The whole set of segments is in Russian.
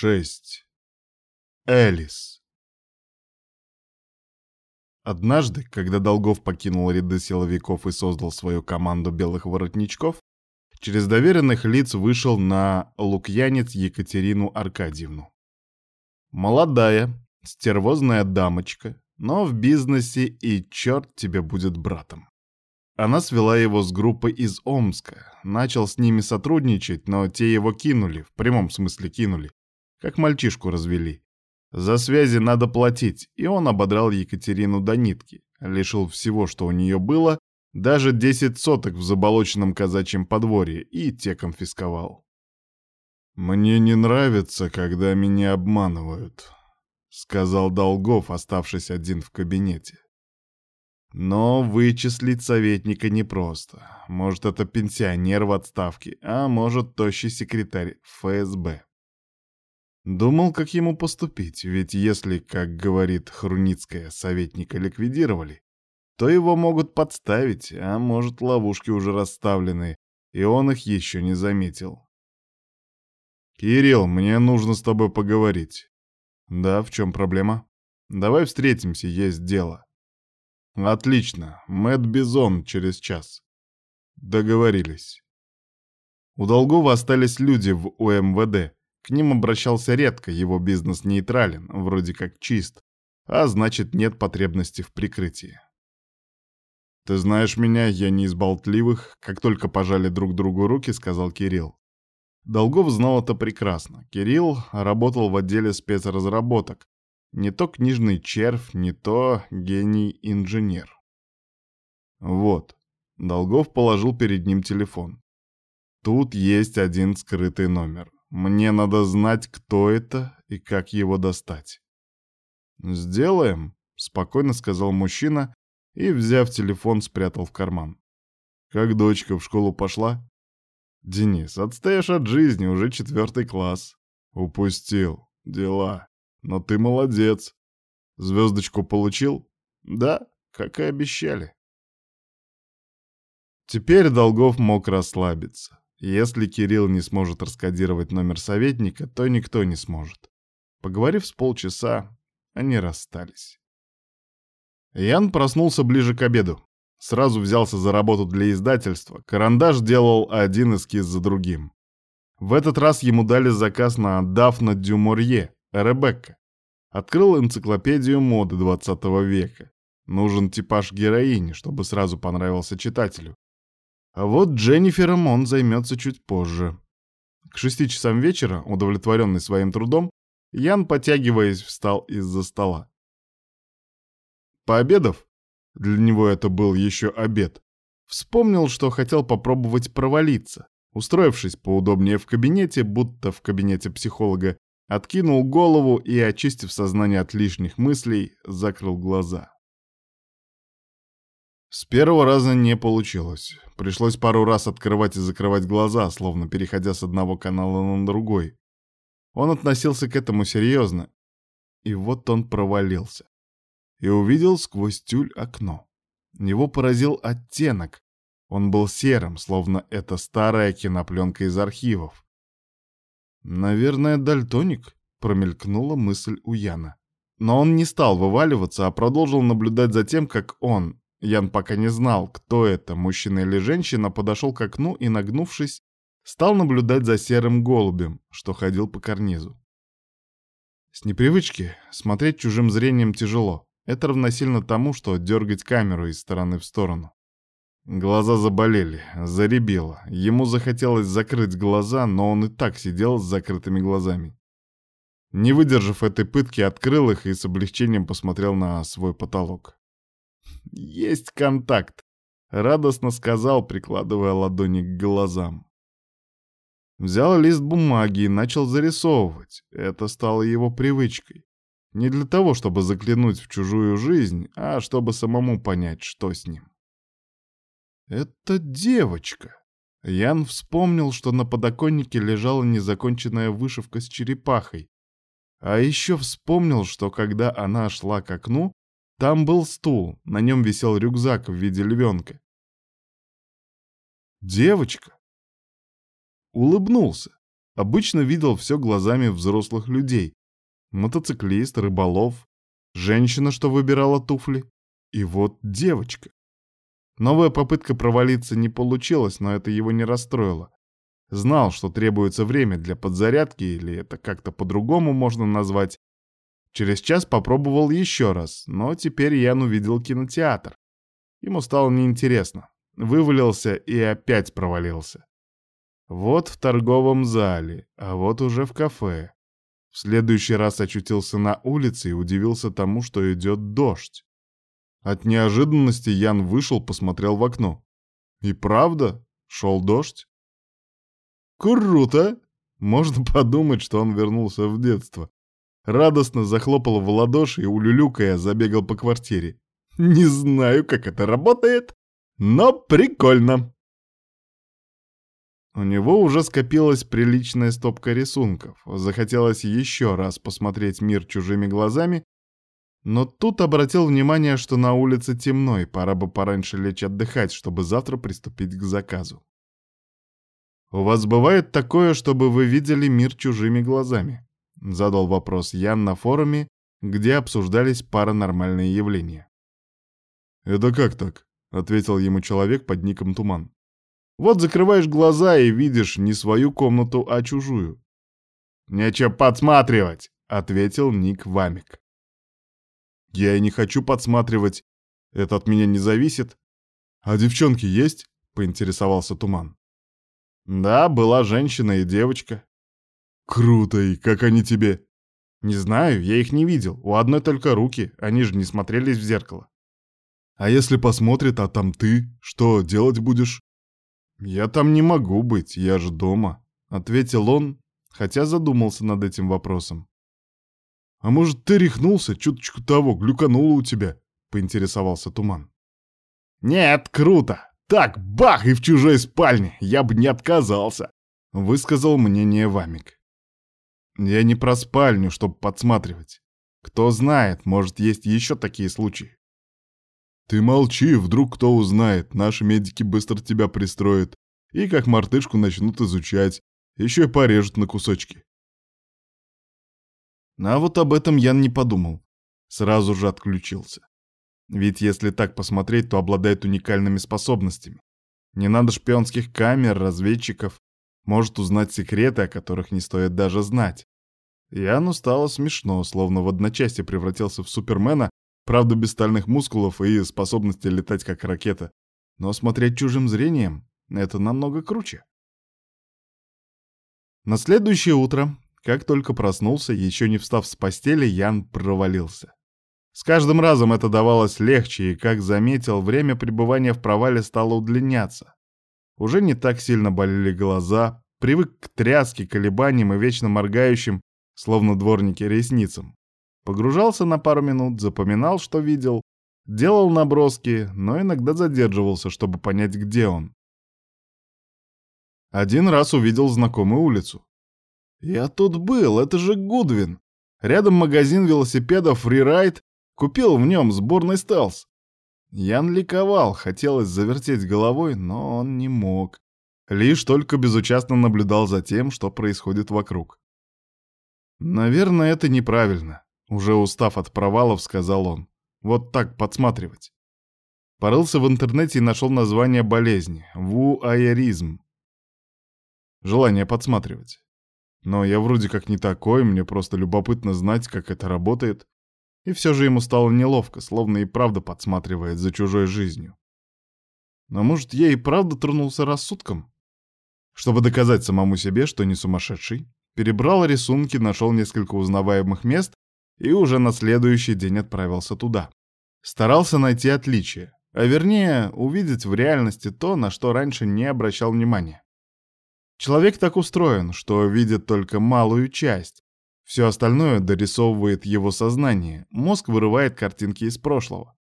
шесть. Элис. Однажды, когда Долгов покинул ряды силовиков и создал свою команду белых воротничков, через доверенных лиц вышел на лукьянец Екатерину Аркадьевну. Молодая, стервозная дамочка, но в бизнесе и черт тебе будет братом. Она свела его с группой из Омска, начал с ними сотрудничать, но те его кинули, в прямом смысле кинули, как мальчишку развели. За связи надо платить, и он ободрал Екатерину до нитки, лишил всего, что у нее было, даже 10 соток в заболоченном казачьем подворье, и те конфисковал. «Мне не нравится, когда меня обманывают», — сказал Долгов, оставшись один в кабинете. Но вычислить советника непросто. Может, это пенсионер в отставке, а может, тощий секретарь ФСБ. Думал, как ему поступить, ведь если, как говорит Хруницкая, советника ликвидировали, то его могут подставить, а может, ловушки уже расставлены, и он их еще не заметил. «Кирилл, мне нужно с тобой поговорить». «Да, в чем проблема?» «Давай встретимся, есть дело». «Отлично. Мэтт Бизон через час». «Договорились». У Долгова остались люди в УМВД, к ним обращался редко, его бизнес нейтрален, вроде как чист, а значит нет потребности в прикрытии. «Ты знаешь меня, я не из болтливых», — как только пожали друг другу руки, сказал Кирилл. Долгов знал это прекрасно. Кирилл работал в отделе спецразработок. Не то книжный червь, не то гений-инженер. Вот. Долгов положил перед ним телефон. Тут есть один скрытый номер. Мне надо знать, кто это и как его достать. «Сделаем», — спокойно сказал мужчина и, взяв телефон, спрятал в карман. «Как дочка в школу пошла?» «Денис, отстаешь от жизни, уже четвертый класс». «Упустил. Дела. Но ты молодец. Звездочку получил?» «Да, как и обещали». Теперь Долгов мог расслабиться. Если Кирилл не сможет раскодировать номер советника, то никто не сможет. Поговорив с полчаса, они расстались. Ян проснулся ближе к обеду. Сразу взялся за работу для издательства. Карандаш делал один эскиз за другим. В этот раз ему дали заказ на Дафна Дюморье, Ребекка. Открыл энциклопедию моды 20 века. Нужен типаж героини, чтобы сразу понравился читателю. А вот Дженнифером он займется чуть позже. К шести часам вечера, удовлетворенный своим трудом, Ян, потягиваясь, встал из-за стола. Пообедав, для него это был еще обед, вспомнил, что хотел попробовать провалиться. Устроившись поудобнее в кабинете, будто в кабинете психолога, откинул голову и, очистив сознание от лишних мыслей, закрыл глаза. С первого раза не получилось. Пришлось пару раз открывать и закрывать глаза, словно переходя с одного канала на другой. Он относился к этому серьезно. И вот он провалился. И увидел сквозь тюль окно. Его поразил оттенок. Он был серым, словно это старая кинопленка из архивов. «Наверное, дальтоник», — промелькнула мысль у Яна. Но он не стал вываливаться, а продолжил наблюдать за тем, как он, Ян пока не знал, кто это, мужчина или женщина, подошел к окну и, нагнувшись, стал наблюдать за серым голубем, что ходил по карнизу. С непривычки смотреть чужим зрением тяжело. Это равносильно тому, что дергать камеру из стороны в сторону. Глаза заболели, заребело. Ему захотелось закрыть глаза, но он и так сидел с закрытыми глазами. Не выдержав этой пытки, открыл их и с облегчением посмотрел на свой потолок. Есть контакт, радостно сказал, прикладывая ладони к глазам. Взял лист бумаги и начал зарисовывать. Это стало его привычкой. Не для того, чтобы заглянуть в чужую жизнь, а чтобы самому понять, что с ним. Это девочка. Ян вспомнил, что на подоконнике лежала незаконченная вышивка с черепахой. А еще вспомнил, что когда она шла к окну, там был стул, на нем висел рюкзак в виде львенка. Девочка. Улыбнулся. Обычно видел все глазами взрослых людей. Мотоциклист, рыболов, женщина, что выбирала туфли. И вот девочка. Новая попытка провалиться не получилась, но это его не расстроило. Знал, что требуется время для подзарядки, или это как-то по-другому можно назвать. Через час попробовал еще раз, но теперь Ян увидел кинотеатр. Ему стало неинтересно. Вывалился и опять провалился. Вот в торговом зале, а вот уже в кафе. В следующий раз очутился на улице и удивился тому, что идет дождь. От неожиданности Ян вышел, посмотрел в окно. И правда, шел дождь. Круто! Можно подумать, что он вернулся в детство. Радостно захлопал в ладоши и, улюлюкая, забегал по квартире. Не знаю, как это работает, но прикольно. У него уже скопилась приличная стопка рисунков. Захотелось еще раз посмотреть мир чужими глазами, но тут обратил внимание, что на улице темно, и пора бы пораньше лечь отдыхать, чтобы завтра приступить к заказу. «У вас бывает такое, чтобы вы видели мир чужими глазами?» — задал вопрос Ян на форуме, где обсуждались паранормальные явления. «Это как так?» — ответил ему человек под ником Туман. «Вот закрываешь глаза и видишь не свою комнату, а чужую». «Нечего подсматривать!» — ответил Ник Вамик. «Я и не хочу подсматривать. Это от меня не зависит. А девчонки есть?» — поинтересовался Туман. Да, была женщина и девочка. Круто, и как они тебе? Не знаю, я их не видел. У одной только руки, они же не смотрелись в зеркало. А если посмотрит, а там ты, что делать будешь? Я там не могу быть, я же дома, ответил он, хотя задумался над этим вопросом. А может, ты рехнулся, чуточку того, глюкануло у тебя? поинтересовался Туман. Нет, круто. Так, бах, и в чужой спальне, я бы не отказался, высказал мнение Вамик. Я не про спальню, чтобы подсматривать. Кто знает, может, есть еще такие случаи. Ты молчи, вдруг кто узнает, наши медики быстро тебя пристроят и как мартышку начнут изучать, еще и порежут на кусочки. А вот об этом Ян не подумал. Сразу же отключился. Ведь если так посмотреть, то обладает уникальными способностями. Не надо шпионских камер, разведчиков. Может узнать секреты, о которых не стоит даже знать. Яну стало смешно, словно в одночасье превратился в Супермена, правда без стальных мускулов и способности летать как ракета. Но смотреть чужим зрением — это намного круче. На следующее утро, как только проснулся, еще не встав с постели, Ян провалился. С каждым разом это давалось легче, и, как заметил, время пребывания в провале стало удлиняться. Уже не так сильно болели глаза, привык к тряске, колебаниям и вечно моргающим, словно дворники, ресницам. Погружался на пару минут, запоминал, что видел, делал наброски, но иногда задерживался, чтобы понять, где он. Один раз увидел знакомую улицу. «Я тут был, это же Гудвин!» Рядом магазин велосипедов «Фрирайд», Купил в нем сборный стелс. Ян ликовал, хотелось завертеть головой, но он не мог. Лишь только безучастно наблюдал за тем, что происходит вокруг. «Наверное, это неправильно», — уже устав от провалов, сказал он. «Вот так подсматривать». Порылся в интернете и нашел название болезни — вуайеризм. Желание подсматривать. Но я вроде как не такой, мне просто любопытно знать, как это работает. И все же ему стало неловко, словно и правда подсматривает за чужой жизнью. Но может, я и правда тронулся рассудком? Чтобы доказать самому себе, что не сумасшедший, перебрал рисунки, нашел несколько узнаваемых мест и уже на следующий день отправился туда. Старался найти отличия, а вернее, увидеть в реальности то, на что раньше не обращал внимания. Человек так устроен, что видит только малую часть, все остальное дорисовывает его сознание, мозг вырывает картинки из прошлого.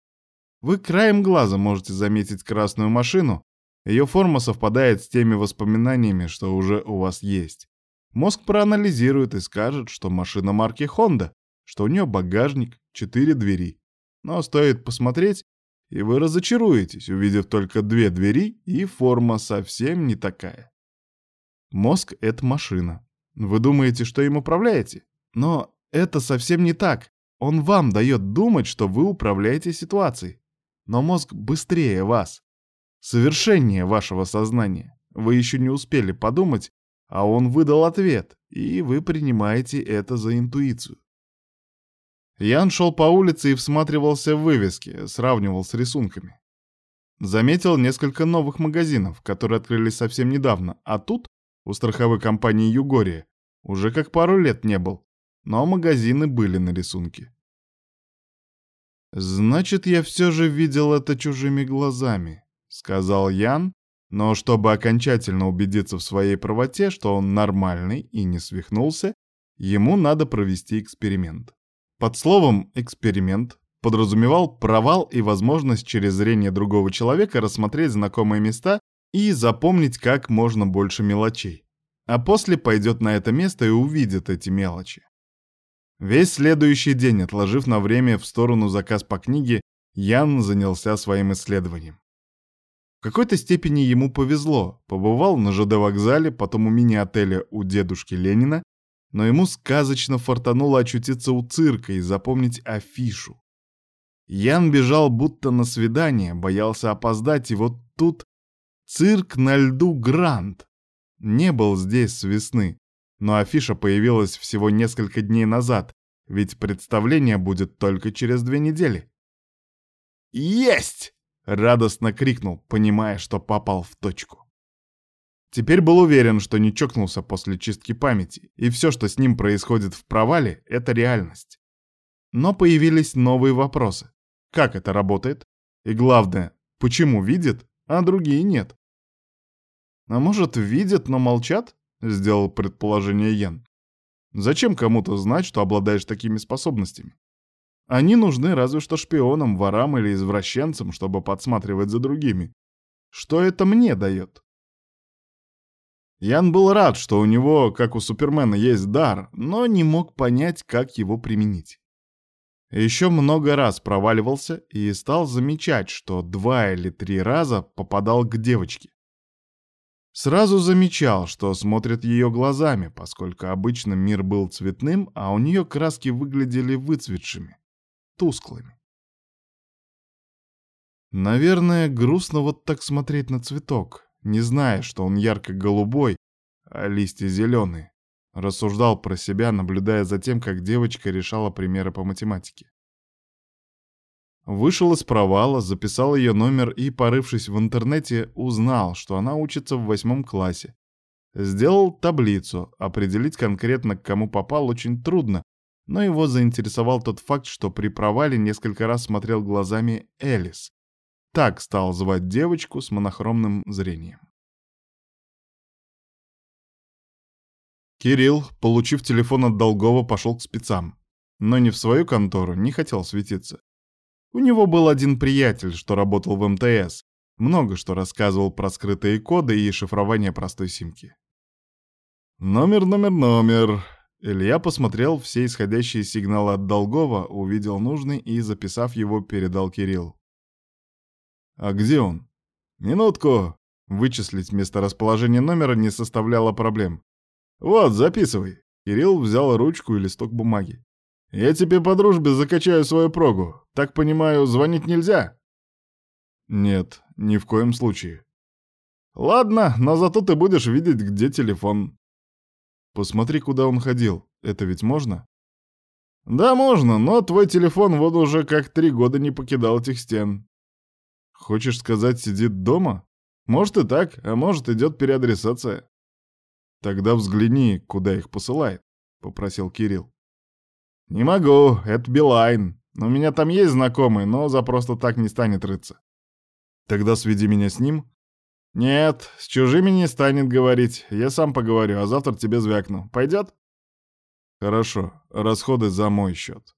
Вы краем глаза можете заметить красную машину, ее форма совпадает с теми воспоминаниями, что уже у вас есть. Мозг проанализирует и скажет, что машина марки Honda, что у нее багажник, четыре двери. Но стоит посмотреть, и вы разочаруетесь, увидев только две двери, и форма совсем не такая. Мозг — это машина, Вы думаете, что им управляете? Но это совсем не так. Он вам дает думать, что вы управляете ситуацией. Но мозг быстрее вас. Совершеннее вашего сознания. Вы еще не успели подумать, а он выдал ответ, и вы принимаете это за интуицию. Ян шел по улице и всматривался в вывески, сравнивал с рисунками. Заметил несколько новых магазинов, которые открылись совсем недавно, а тут, у страховой компании «Югория», уже как пару лет не был, но магазины были на рисунке. «Значит, я все же видел это чужими глазами», — сказал Ян, но чтобы окончательно убедиться в своей правоте, что он нормальный и не свихнулся, ему надо провести эксперимент. Под словом «эксперимент» подразумевал провал и возможность через зрение другого человека рассмотреть знакомые места и запомнить как можно больше мелочей. А после пойдет на это место и увидит эти мелочи. Весь следующий день, отложив на время в сторону заказ по книге, Ян занялся своим исследованием. В какой-то степени ему повезло. Побывал на ЖД-вокзале, потом у мини-отеля у дедушки Ленина, но ему сказочно фартануло очутиться у цирка и запомнить афишу. Ян бежал будто на свидание, боялся опоздать, и вот тут цирк на льду Гранд. Не был здесь с весны, но афиша появилась всего несколько дней назад, ведь представление будет только через две недели. «Есть!» — радостно крикнул, понимая, что попал в точку. Теперь был уверен, что не чокнулся после чистки памяти, и все, что с ним происходит в провале, — это реальность. Но появились новые вопросы. Как это работает? И главное, почему видит, а другие нет? А может, видят, но молчат? Сделал предположение Йен. Зачем кому-то знать, что обладаешь такими способностями? Они нужны разве что шпионам, ворам или извращенцам, чтобы подсматривать за другими. Что это мне дает? Ян был рад, что у него, как у Супермена, есть дар, но не мог понять, как его применить. Еще много раз проваливался и стал замечать, что два или три раза попадал к девочке. Сразу замечал, что смотрит ее глазами, поскольку обычно мир был цветным, а у нее краски выглядели выцветшими, тусклыми. Наверное, грустно вот так смотреть на цветок, не зная, что он ярко-голубой, а листья зеленые. Рассуждал про себя, наблюдая за тем, как девочка решала примеры по математике. Вышел из провала, записал ее номер и, порывшись в интернете, узнал, что она учится в восьмом классе. Сделал таблицу, определить конкретно, к кому попал, очень трудно, но его заинтересовал тот факт, что при провале несколько раз смотрел глазами Элис. Так стал звать девочку с монохромным зрением. Кирилл, получив телефон от Долгова, пошел к спецам. Но не в свою контору, не хотел светиться. У него был один приятель, что работал в МТС. Много что рассказывал про скрытые коды и шифрование простой симки. Номер, номер, номер. Илья посмотрел все исходящие сигналы от Долгова, увидел нужный и, записав его, передал Кириллу. «А где он?» «Минутку!» Вычислить месторасположение номера не составляло проблем. «Вот, записывай». Кирилл взял ручку и листок бумаги. «Я тебе по дружбе закачаю свою прогу. Так понимаю, звонить нельзя?» «Нет, ни в коем случае». «Ладно, но зато ты будешь видеть, где телефон». «Посмотри, куда он ходил. Это ведь можно?» «Да, можно, но твой телефон вот уже как три года не покидал этих стен. Хочешь сказать, сидит дома? Может и так, а может идет переадресация. Тогда взгляни, куда их посылает, попросил Кирилл. Не могу, это Билайн. У меня там есть знакомый, но за просто так не станет рыться. Тогда сведи меня с ним. Нет, с чужими не станет говорить. Я сам поговорю, а завтра тебе звякну. Пойдет? Хорошо, расходы за мой счет.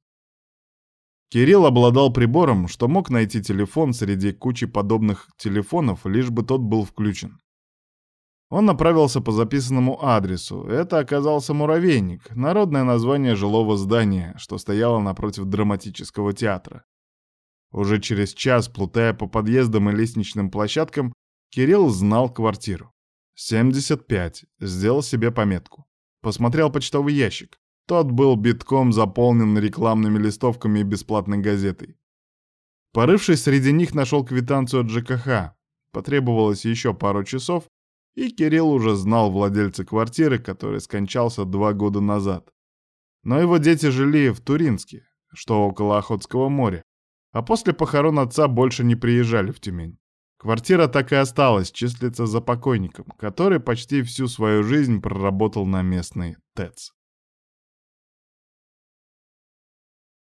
Кирилл обладал прибором, что мог найти телефон среди кучи подобных телефонов, лишь бы тот был включен. Он направился по записанному адресу. Это оказался муравейник, народное название жилого здания, что стояло напротив драматического театра. Уже через час, плутая по подъездам и лестничным площадкам, Кирилл знал квартиру. 75. Сделал себе пометку. Посмотрел почтовый ящик. Тот был битком заполнен рекламными листовками и бесплатной газетой. Порывшись среди них, нашел квитанцию от ЖКХ. Потребовалось еще пару часов, и Кирилл уже знал владельца квартиры, который скончался два года назад. Но его дети жили в Туринске, что около Охотского моря, а после похорон отца больше не приезжали в Тюмень. Квартира так и осталась числиться за покойником, который почти всю свою жизнь проработал на местный ТЭЦ.